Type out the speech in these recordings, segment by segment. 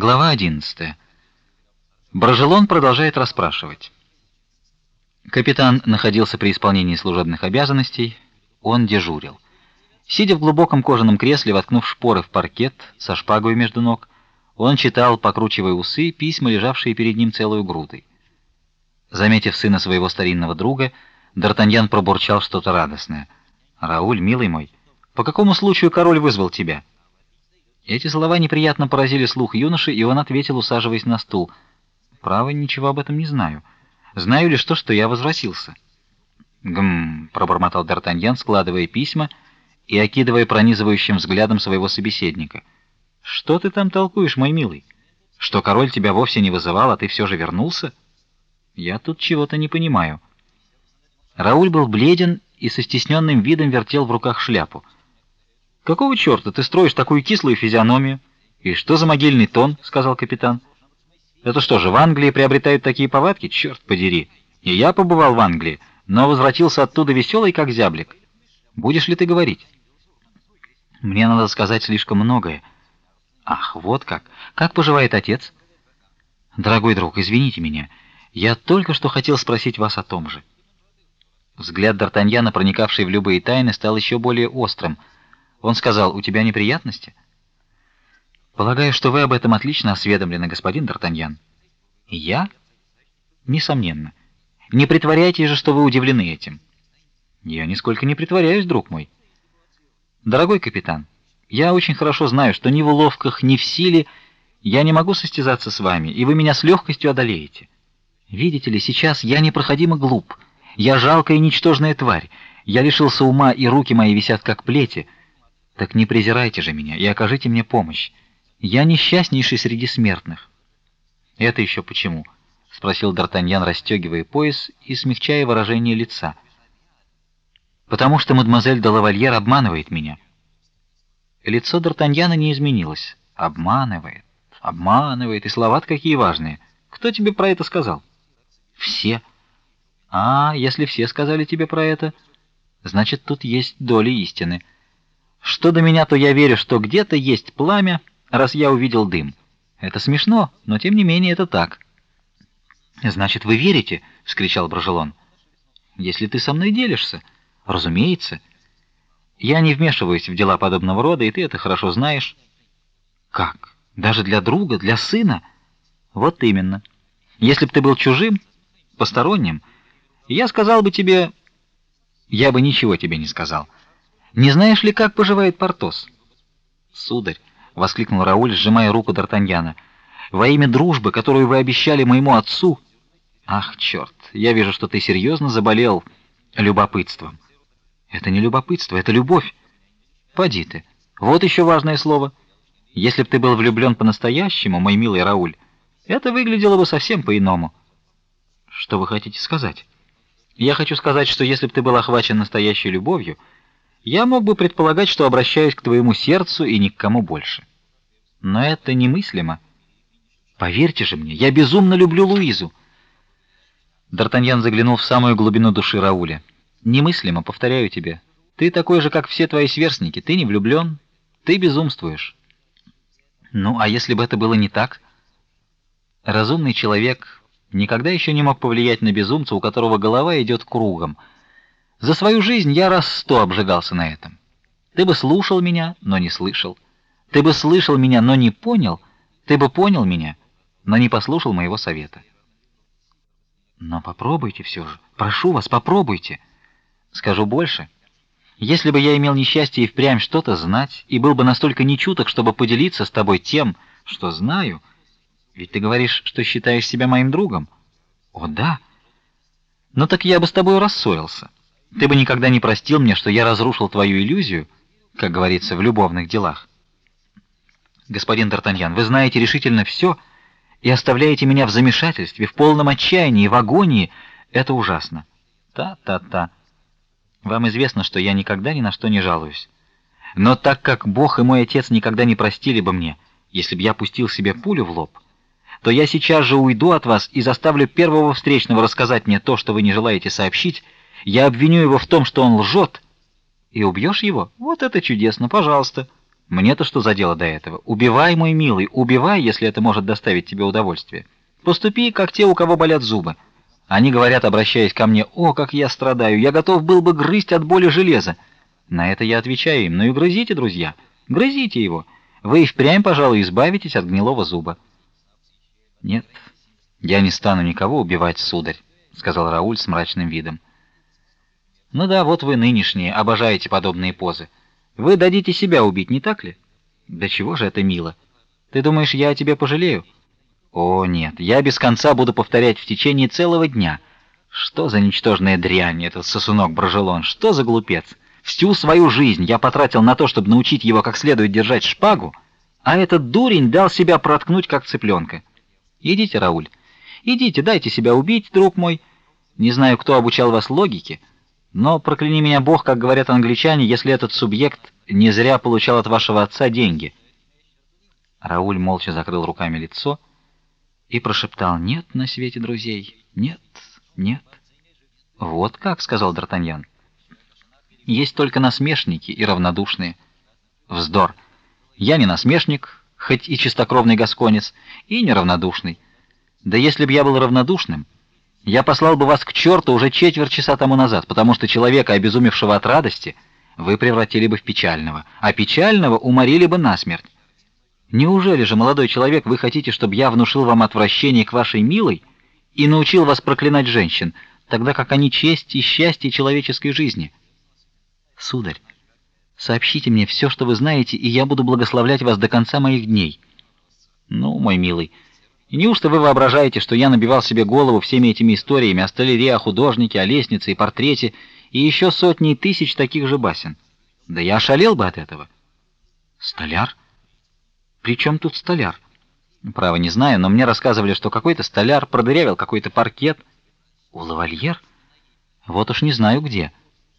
Глава 11. Брожелон продолжает расспрашивать. Капитан находился при исполнении служебных обязанностей, он дежурил. Сидя в глубоком кожаном кресле, воткнув шпоры в паркет со шпагой между ног, он читал, покручивая усы, письма, лежавшие перед ним целой грудой. Заметив сына своего старинного друга, Д'Артаньян пробурчал что-то радостное. «Рауль, милый мой, по какому случаю король вызвал тебя?» Эти слова неприятно поразили слух юноши, и он ответил, усаживаясь на стул: "Право, ничего об этом не знаю. Знаю лишь то, что я возвратился". "Гм", пробормотал Д'Артаньян, складывая письма и окидывая пронизывающим взглядом своего собеседника. "Что ты там толкуешь, мой милый? Что король тебя вовсе не вызывал, а ты все же вернулся? Я тут чего-то не понимаю". Рауль был бледен и со стесненным видом вертел в руках шляпу. Какого черта ты строишь такую кислую физиономию? И что за могильный тон, сказал капитан. Это что же, в Англии приобретают такие повадки? Черт подери. И я побывал в Англии, но возвратился оттуда веселый, как зяблик. Будешь ли ты говорить? Мне надо сказать слишком многое. Ах, вот как. Как поживает отец? Дорогой друг, извините меня. Я только что хотел спросить вас о том же. Взгляд Д'Артаньяна, проникавший в любые тайны, стал еще более острым. Он сказал: "У тебя неприятности?" Полагаю, что вы об этом отлично осведомлены, господин Д'Артаньян. Я? Несомненно. Не притворяйтесь же, что вы удивлены этим. Я нисколько не притворяюсь, друг мой. Дорогой капитан, я очень хорошо знаю, что ни в уловках, ни в силе я не могу состязаться с вами, и вы меня с легкостью одолеете. Видите ли, сейчас я непроходимо глуп. Я жалкая и ничтожная тварь. Я лишился ума, и руки мои висят как плети. Так не презирайте же меня и окажите мне помощь. Я несчастнейший среди смертных. Это еще почему? спросил Д'Артаньян, расстегивая пояс и смягчая выражение лица. Потому что мадемуазель де Лавальер обманывает меня. Лицо Д'Артаньяна не изменилось. Обманывает, обманывает, и слова какие важные. Кто тебе про это сказал? Все. А, если все сказали тебе про это, значит, тут есть доля истины. Что до меня, то я верю, что где-то есть пламя, раз я увидел дым. Это смешно, но тем не менее это так. Значит, вы верите, вскричал Брожелон. Если ты со мной делишься, разумеется. Я не вмешиваюсь в дела подобного рода, и ты это хорошо знаешь. Как? Даже для друга, для сына? Вот именно. Если бы ты был чужим, посторонним, я сказал бы тебе, я бы ничего тебе не сказал. Не знаешь ли, как поживает Портос? Сударь, воскликнул Рауль, сжимая руку Д'Артаньяна. Во имя дружбы, которую вы обещали моему отцу. Ах, черт, Я вижу, что ты серьезно заболел любопытством. Это не любопытство, это любовь. Поди ты. Вот еще важное слово. Если б ты был влюблен по-настоящему, мой милый Рауль, это выглядело бы совсем по-иному. Что вы хотите сказать? Я хочу сказать, что если б ты был охвачен настоящей любовью, я мог бы предполагать, что обращаюсь к твоему сердцу и ни к кому больше. Но это немыслимо. Поверьте же мне, я безумно люблю Луизу. Д'Артаньян заглянул в самую глубину души Рауля. Немыслимо, повторяю тебе. Ты такой же, как все твои сверстники. Ты не влюблен, ты безумствуешь. Ну, а если бы это было не так? Разумный человек никогда еще не мог повлиять на безумца, у которого голова идет кругом. За свою жизнь я раз сто обжигался на этом. Ты бы слушал меня, но не слышал. Ты бы слышал меня, но не понял. Ты бы понял меня, но не послушал моего совета. Но попробуйте все же. Прошу вас, попробуйте. Скажу больше. Если бы я имел несчастье и впрямь что-то знать и был бы настолько нечуток, чтобы поделиться с тобой тем, что знаю, ведь ты говоришь, что считаешь себя моим другом. О, да. Но так я бы с тобой рассорился. Ты бы никогда не простил мне, что я разрушил твою иллюзию, как говорится в любовных делах. Господин Д'Артаньян, вы знаете решительно все и оставляете меня в замешательстве, в полном отчаянии, в агонии. Это ужасно. Та-та-та. Вам известно, что я никогда ни на что не жалуюсь. Но так как Бог и мой отец никогда не простили бы мне, если бы я пустил себе пулю в лоб, то я сейчас же уйду от вас и заставлю первого встречного рассказать мне то, что вы не желаете сообщить я обвиню его в том, что он лжет, и убьешь его? Вот это чудесно, пожалуйста. Мне-то что за дело до этого? Убивай, мой милый, убивай, если это может доставить тебе удовольствие. Поступи, как те, у кого болят зубы. Они говорят, обращаясь ко мне: "О, как я страдаю! Я готов был бы грызть от боли железо". На это я отвечаю им: "Ну и грызите, друзья. Грызите его. Вы и впрямь, пожалуй, избавитесь от гнилого зуба". Нет, я не стану никого убивать, сударь, сказал Рауль с мрачным видом. Ну да, вот вы нынешние обожаете подобные позы. Вы дадите себя убить, не так ли? Да чего же это мило? Ты думаешь, я о тебе пожалею? О, нет, я без конца буду повторять в течение целого дня. Что за ничтожная дрянь этот сосунок Брожелон, что за глупец? Всю свою жизнь я потратил на то, чтобы научить его как следует держать шпагу, а этот дурень дал себя проткнуть как цыпленка. Идите, Рауль. Идите, дайте себя убить, друг мой. Не знаю, кто обучал вас логике, но прокляни меня Бог, как говорят англичане, если этот субъект не зря получал от вашего отца деньги. Рауль молча закрыл руками лицо и прошептал: "Нет на свете друзей. Нет, нет". Вот как, сказал Д'Артаньян. Есть только насмешники и равнодушные. Вздор. Я не насмешник, хоть и чистокровный гасконец, и не равнодушный. Да если бы я был равнодушным, я послал бы вас к черту уже четверть часа тому назад, потому что человека, обезумевшего от радости, вы превратили бы в печального, а печального уморили бы насмерть. Неужели же, молодой человек, вы хотите, чтобы я внушил вам отвращение к вашей милой и научил вас проклинать женщин, тогда как они честь и счастье человеческой жизни? Сударь, сообщите мне все, что вы знаете, и я буду благословлять вас до конца моих дней. Ну, мой милый, и неужто вы воображаете, что я набивал себе голову всеми этими историями о столяре, о художнике, о лестнице и портрете и еще сотни тысяч таких же басен? Да я ошалел бы от этого. Столяр? При чем тут столяр? Право не знаю, но мне рассказывали, что какой-то столяр продырявил какой-то паркет у лавальер. Вот уж не знаю где.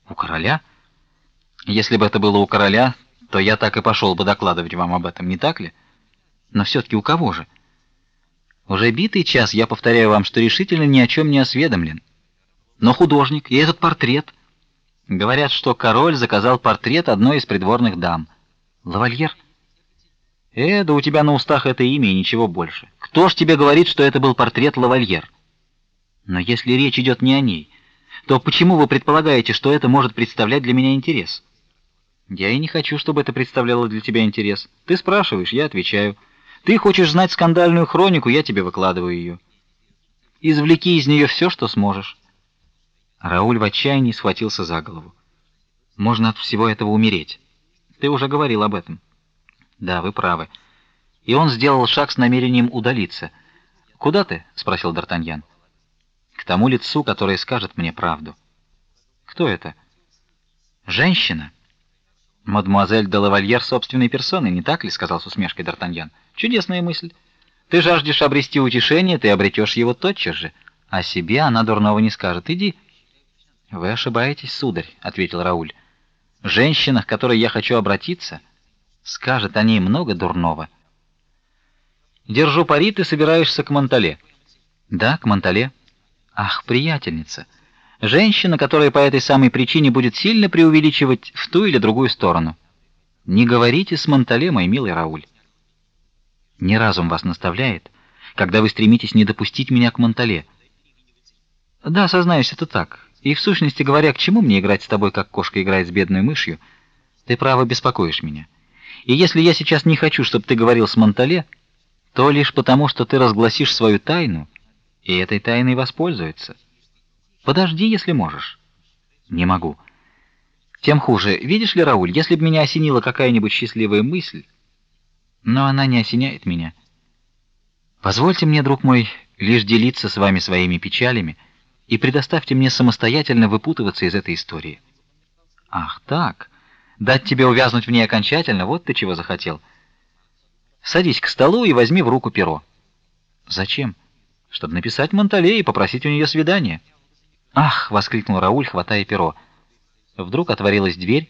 У короля? Если бы это было у короля, то я так и пошел бы докладывать вам об этом, не так ли? Но все таки у кого же? Уже битый час я повторяю вам, что решительно ни о чем не осведомлен. Но художник и этот портрет говорят, что король заказал портрет одной из придворных дам. Лавальер. Э, да у тебя на устах это имя и ничего больше. Кто ж тебе говорит, что это был портрет Лавальер? Но если речь идет не о ней, то почему вы предполагаете, что это может представлять для меня интерес? Я и не хочу, чтобы это представляло для тебя интерес. Ты спрашиваешь, я отвечаю. Ты хочешь знать скандальную хронику, я тебе выкладываю ее. Извлеки из нее все, что сможешь. Рауль в отчаянии схватился за голову. Можно от всего этого умереть. Ты уже говорил об этом. Да, вы правы. И он сделал шаг с намерением удалиться. Куда ты? спросил Д'Артаньян. К тому лицу, которое скажет мне правду. Кто это? Женщина. Мадемуазель де Лавальер собственной персоной, не так ли, сказал с усмешкой Д'Артаньян. Чудесная мысль. Ты жаждешь обрести утешение, ты обретешь его тотчас же. А себе она дурного не скажет. Иди. Вы ошибаетесь, сударь, ответил Рауль. Женщина, к которой я хочу обратиться, скажет о ней много дурного. Держу пари, ты собираешься к Монтале. Да, к Монтале. Ах, приятельница. Женщина, которая по этой самой причине будет сильно преувеличивать в ту или другую сторону. Не говорите с Монтале, мой милый Рауль. Не разум вас наставляет, когда вы стремитесь не допустить меня к Монтале. Да, сознаюсь, это так. И в сущности говоря, к чему мне играть с тобой, как кошка играет с бедной мышью? Ты право беспокоишь меня. И если я сейчас не хочу, чтобы ты говорил с Монтале, то лишь потому, что ты разгласишь свою тайну, и этой тайной воспользуется. Подожди, если можешь. Не могу. Тем хуже. Видишь ли, Рауль, если бы меня осенила какая-нибудь счастливая мысль, но она не осеняет меня. Позвольте мне, друг мой, лишь делиться с вами своими печалями и предоставьте мне самостоятельно выпутываться из этой истории. Ах, так. Дать тебе увязнуть в ней окончательно, вот ты чего захотел. Садись к столу и возьми в руку перо. Зачем? Чтобы написать Монтале и попросить у нее свидания. Ах, воскликнул Рауль, хватая перо. Вдруг отворилась дверь,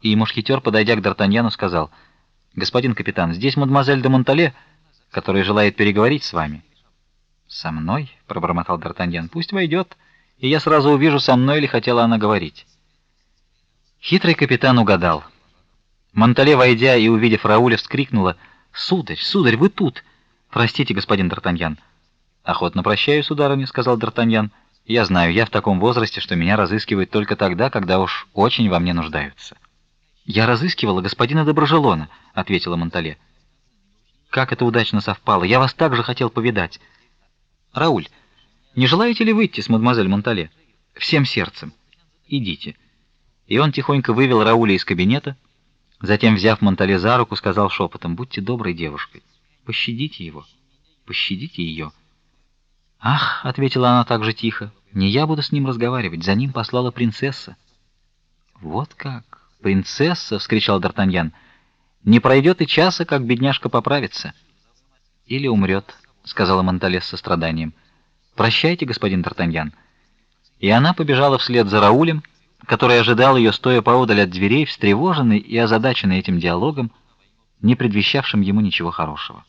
и мушкетер, подойдя к Д'Артаньяну, сказал: Господин капитан, здесь мадемуазель де Монтале, которая желает переговорить с вами. Со мной, пробормотал Д'Артаньян. Пусть войдет, и я сразу увижу, со мной ли хотела она говорить. Хитрый капитан угадал. Монтале, войдя и увидев Рауля, вскрикнула: "Сударь, сударь, вы тут! Простите, господин Д'Артаньян". "Охотно прощаю, сударыня", сказал Д'Артаньян. "Я знаю, я в таком возрасте, что меня разыскивают только тогда, когда уж очень во мне нуждаются". "Я разыскивала господина Доброжелона", ответила Монтале. "Как это удачно совпало! Я вас также хотел повидать. Рауль, не желаете ли выйти с мадемуазель Монтале? Всем сердцем. Идите". И он тихонько вывел Рауля из кабинета. Затем, взяв Монтале за руку, сказал шепотом: "Будьте доброй девушкой, пощадите его, пощадите ее». "Ах", ответила она также тихо. "Не я буду с ним разговаривать, за ним послала принцесса". "Вот как? Принцесса!" вскричал Д'Артаньян. "Не пройдет и часа, как бедняжка поправится или умрет», — сказала Монтале с состраданием. "Прощайте, господин Д'Артаньян". И она побежала вслед за Раулем который ожидал ее, стоя поодаль от дверей, встревоженный и озадаченный этим диалогом, не предвещавшим ему ничего хорошего.